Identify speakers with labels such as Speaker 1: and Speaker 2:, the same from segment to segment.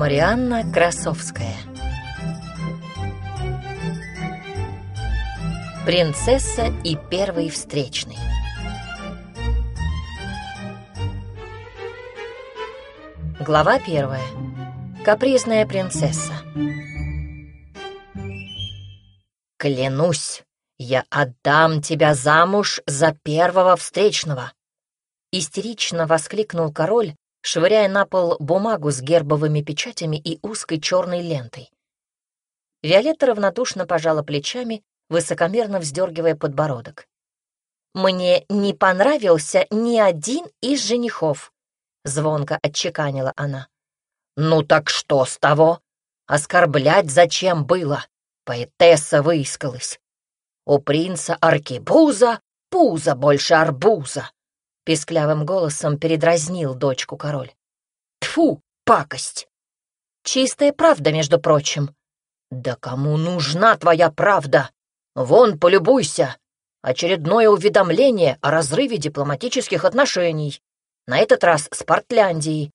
Speaker 1: Марианна Красовская. Принцесса и первый встречный. Глава первая. Капризная принцесса. «Клянусь, я отдам тебя замуж за первого встречного!» Истерично воскликнул король, швыряя на пол бумагу с гербовыми печатями и узкой черной лентой. Виолетта равнодушно пожала плечами, высокомерно вздергивая подбородок. «Мне не понравился ни один из женихов», — звонко отчеканила она. «Ну так что с того? Оскорблять зачем было?» Поэтесса выискалась. «У принца Аркебуза пузо больше арбуза!» Песклявым голосом передразнил дочку король. Тфу, пакость! Чистая правда, между прочим. Да кому нужна твоя правда? Вон, полюбуйся. Очередное уведомление о разрыве дипломатических отношений. На этот раз с Портляндией.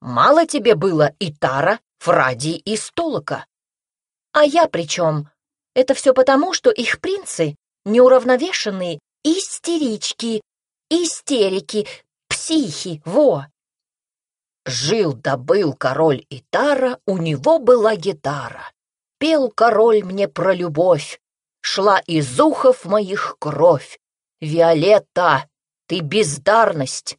Speaker 1: Мало тебе было и Тара, Фрадии и Столока. А я при чем? Это все потому, что их принцы неуравновешенные истерички, истерики, психи, во. Жил да король Итара, у него была гитара. Пел король мне про любовь, шла из ухов моих кровь. Виолетта, ты бездарность.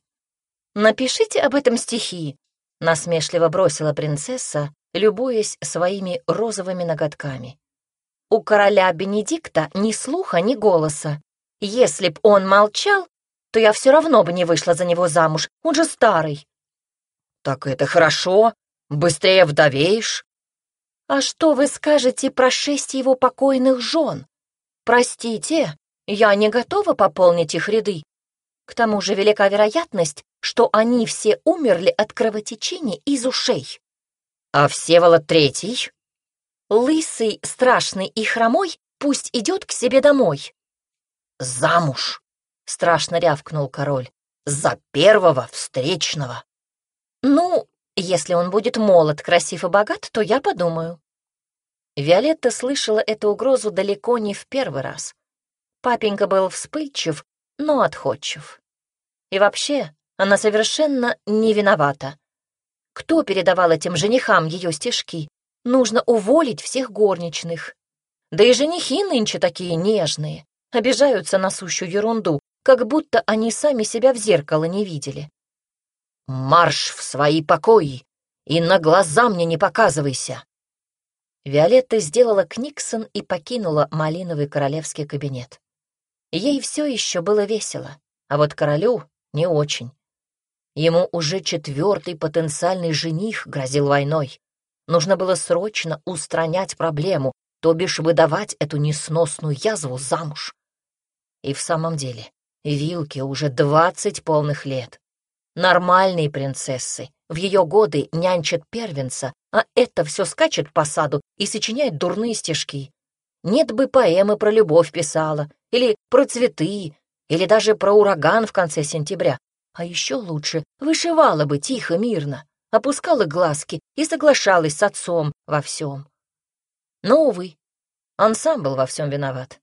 Speaker 1: Напишите об этом стихи, насмешливо бросила принцесса, любуясь своими розовыми ноготками. У короля Бенедикта ни слуха, ни голоса. Если б он молчал, то я все равно бы не вышла за него замуж, он же старый. Так это хорошо, быстрее вдовеешь. А что вы скажете про шесть его покойных жен? Простите, я не готова пополнить их ряды. К тому же велика вероятность, что они все умерли от кровотечения из ушей. А Всеволод Третий? Лысый, страшный и хромой пусть идет к себе домой. Замуж! — страшно рявкнул король. «За первого встречного!» «Ну, если он будет молод, красив и богат, то я подумаю». Виолетта слышала эту угрозу далеко не в первый раз. Папенька был вспыльчив, но отходчив. И вообще, она совершенно не виновата. Кто передавал этим женихам ее стишки? Нужно уволить всех горничных. Да и женихи нынче такие нежные, обижаются на сущую ерунду, как будто они сами себя в зеркало не видели. «Марш в свои покои и на глаза мне не показывайся!» Виолетта сделала книксон и покинула малиновый королевский кабинет. Ей все еще было весело, а вот королю не очень. Ему уже четвертый потенциальный жених грозил войной. Нужно было срочно устранять проблему, то бишь выдавать эту несносную язву замуж. И в самом деле, Вилке уже двадцать полных лет. Нормальные принцессы. В ее годы нянчат первенца, а это все скачет по саду и сочиняет дурные стишки. Нет бы поэмы про любовь писала, или про цветы, или даже про ураган в конце сентября. А еще лучше вышивала бы тихо, мирно, опускала глазки и соглашалась с отцом во всем. Но, увы, он сам был во всем виноват.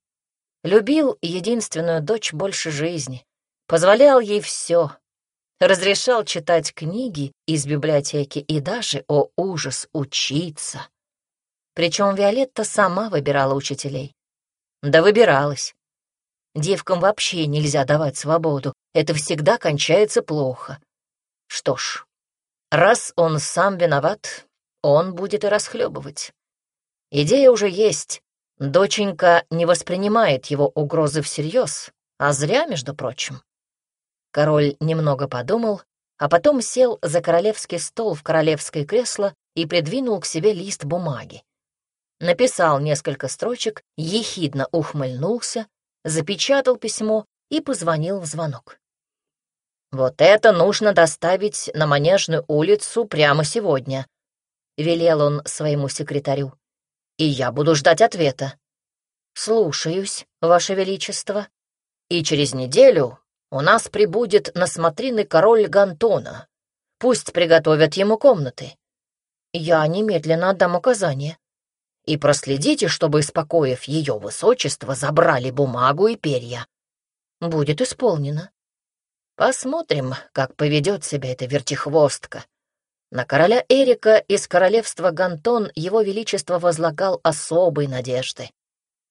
Speaker 1: Любил единственную дочь больше жизни, позволял ей все, разрешал читать книги из библиотеки и даже, о ужас, учиться. Причем Виолетта сама выбирала учителей. Да выбиралась. Девкам вообще нельзя давать свободу, это всегда кончается плохо. Что ж, раз он сам виноват, он будет и расхлебывать. Идея уже есть, Доченька не воспринимает его угрозы всерьез, а зря, между прочим. Король немного подумал, а потом сел за королевский стол в королевское кресло и придвинул к себе лист бумаги. Написал несколько строчек, ехидно ухмыльнулся, запечатал письмо и позвонил в звонок. «Вот это нужно доставить на Манежную улицу прямо сегодня», — велел он своему секретарю и я буду ждать ответа. Слушаюсь, Ваше Величество. И через неделю у нас прибудет на смотрины король Гантона. Пусть приготовят ему комнаты. Я немедленно отдам указание. И проследите, чтобы, испокоив ее высочество, забрали бумагу и перья. Будет исполнено. Посмотрим, как поведет себя эта вертихвостка. На короля Эрика из королевства Гантон его величество возлагал особые надежды.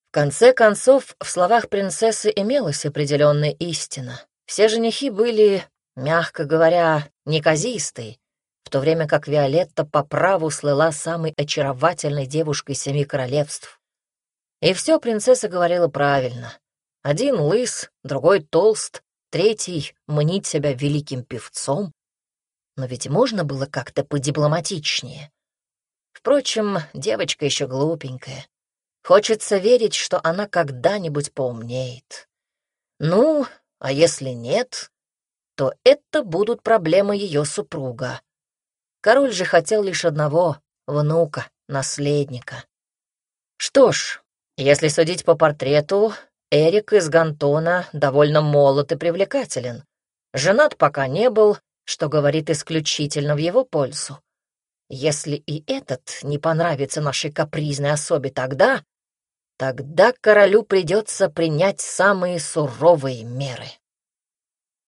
Speaker 1: В конце концов, в словах принцессы имелась определенная истина. Все женихи были, мягко говоря, неказистые, в то время как Виолетта по праву слыла самой очаровательной девушкой семи королевств. И все принцесса говорила правильно. Один лыс, другой толст, третий мнить себя великим певцом. Но ведь можно было как-то подипломатичнее. Впрочем, девочка еще глупенькая. Хочется верить, что она когда-нибудь поумнеет. Ну, а если нет, то это будут проблемы ее супруга. Король же хотел лишь одного — внука, наследника. Что ж, если судить по портрету, Эрик из Гантона довольно молод и привлекателен. Женат пока не был, что говорит исключительно в его пользу. Если и этот не понравится нашей капризной особе тогда, тогда королю придется принять самые суровые меры.